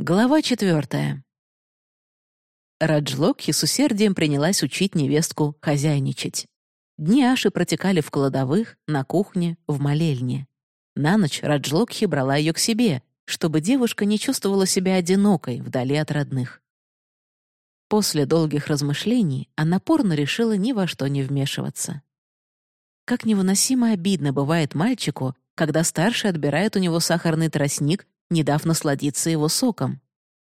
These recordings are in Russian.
Глава четвертая. Раджлокхи с усердием принялась учить невестку хозяйничать. Дни Аши протекали в кладовых, на кухне, в молельне. На ночь Раджлокхи брала ее к себе, чтобы девушка не чувствовала себя одинокой вдали от родных. После долгих размышлений она порно решила ни во что не вмешиваться. Как невыносимо обидно бывает мальчику, когда старший отбирает у него сахарный тростник не дав насладиться его соком.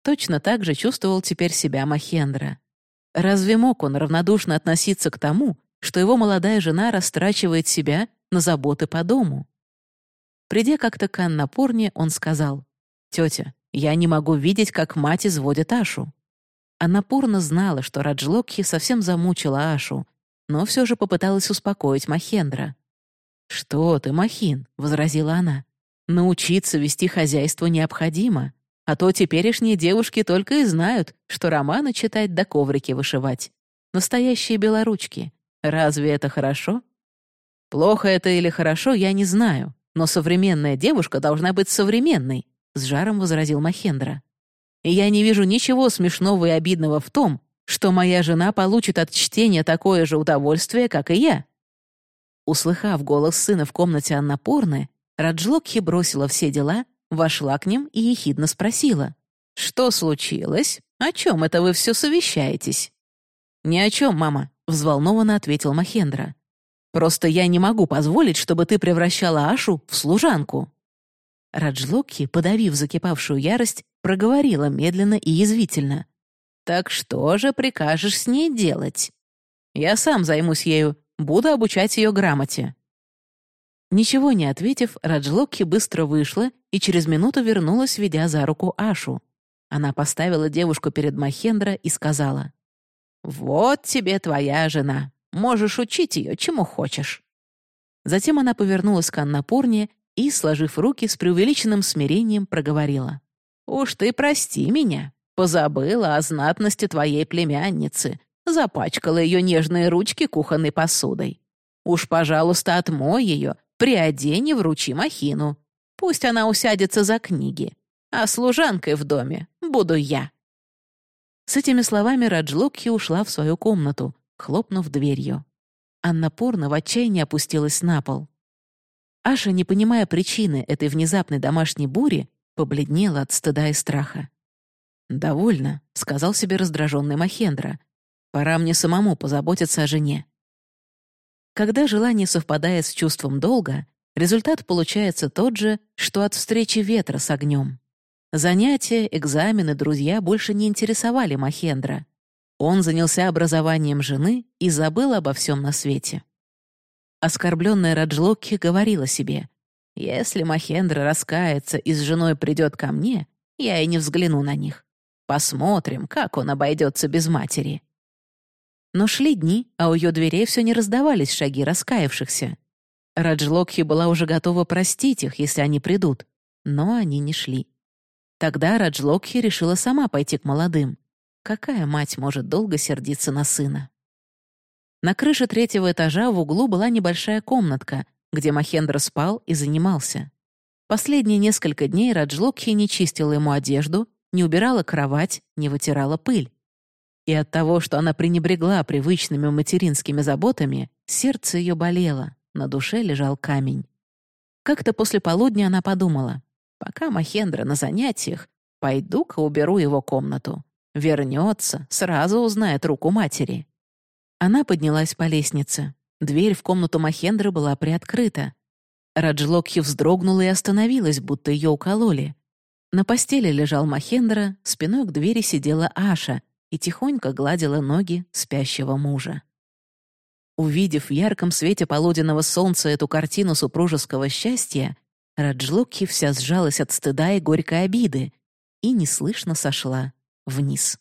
Точно так же чувствовал теперь себя Махендра. Разве мог он равнодушно относиться к тому, что его молодая жена растрачивает себя на заботы по дому? Придя как-то к Аннапурне, он сказал, «Тетя, я не могу видеть, как мать изводит Ашу». Аннапурна знала, что Раджлокхи совсем замучила Ашу, но все же попыталась успокоить Махендра. «Что ты, Махин?» — возразила она. Научиться вести хозяйство необходимо, а то теперешние девушки только и знают, что романы читать да коврики вышивать. Настоящие белоручки. Разве это хорошо? Плохо это или хорошо, я не знаю, но современная девушка должна быть современной, с жаром возразил Махендра. И я не вижу ничего смешного и обидного в том, что моя жена получит от чтения такое же удовольствие, как и я. Услыхав голос сына в комнате Аннапурны, Раджлокхи бросила все дела, вошла к ним и ехидно спросила. «Что случилось? О чем это вы все совещаетесь?» «Ни о чем, мама», — взволнованно ответил Махендра. «Просто я не могу позволить, чтобы ты превращала Ашу в служанку». Раджлокхи, подавив закипавшую ярость, проговорила медленно и язвительно. «Так что же прикажешь с ней делать?» «Я сам займусь ею, буду обучать ее грамоте». Ничего не ответив, Раджлокхи быстро вышла и через минуту вернулась, ведя за руку Ашу. Она поставила девушку перед Махендра и сказала, «Вот тебе твоя жена. Можешь учить ее, чему хочешь». Затем она повернулась к Аннапурне и, сложив руки с преувеличенным смирением, проговорила. «Уж ты прости меня. Позабыла о знатности твоей племянницы. Запачкала ее нежные ручки кухонной посудой. Уж, пожалуйста, отмой ее приодень и вручи Махину. Пусть она усядется за книги, а служанкой в доме буду я». С этими словами Раджлокхи ушла в свою комнату, хлопнув дверью. Анна Порно в отчаянии опустилась на пол. Аша, не понимая причины этой внезапной домашней бури, побледнела от стыда и страха. «Довольно», — сказал себе раздраженный Махендра. «Пора мне самому позаботиться о жене. Когда желание совпадает с чувством долга, результат получается тот же, что от встречи ветра с огнем. Занятия, экзамены, друзья больше не интересовали Махендра. Он занялся образованием жены и забыл обо всем на свете. Оскорбленная Раджлокки говорила себе, «Если Махендра раскается и с женой придет ко мне, я и не взгляну на них. Посмотрим, как он обойдется без матери». Но шли дни, а у ее дверей все не раздавались шаги раскаявшихся. Раджлокхи была уже готова простить их, если они придут, но они не шли. Тогда Раджлокхи решила сама пойти к молодым. Какая мать может долго сердиться на сына? На крыше третьего этажа в углу была небольшая комнатка, где Махендра спал и занимался. Последние несколько дней Раджлокхи не чистила ему одежду, не убирала кровать, не вытирала пыль. И от того, что она пренебрегла привычными материнскими заботами, сердце ее болело, на душе лежал камень. Как-то после полудня она подумала, пока Махендра на занятиях, пойду-ка уберу его комнату. Вернется, сразу узнает руку матери. Она поднялась по лестнице. Дверь в комнату Махендры была приоткрыта. Раджлокхи вздрогнула и остановилась, будто ее укололи. На постели лежал Махендра, спиной к двери сидела Аша, и тихонько гладила ноги спящего мужа. Увидев в ярком свете полуденного солнца эту картину супружеского счастья, Раджлокхи вся сжалась от стыда и горькой обиды и неслышно сошла вниз.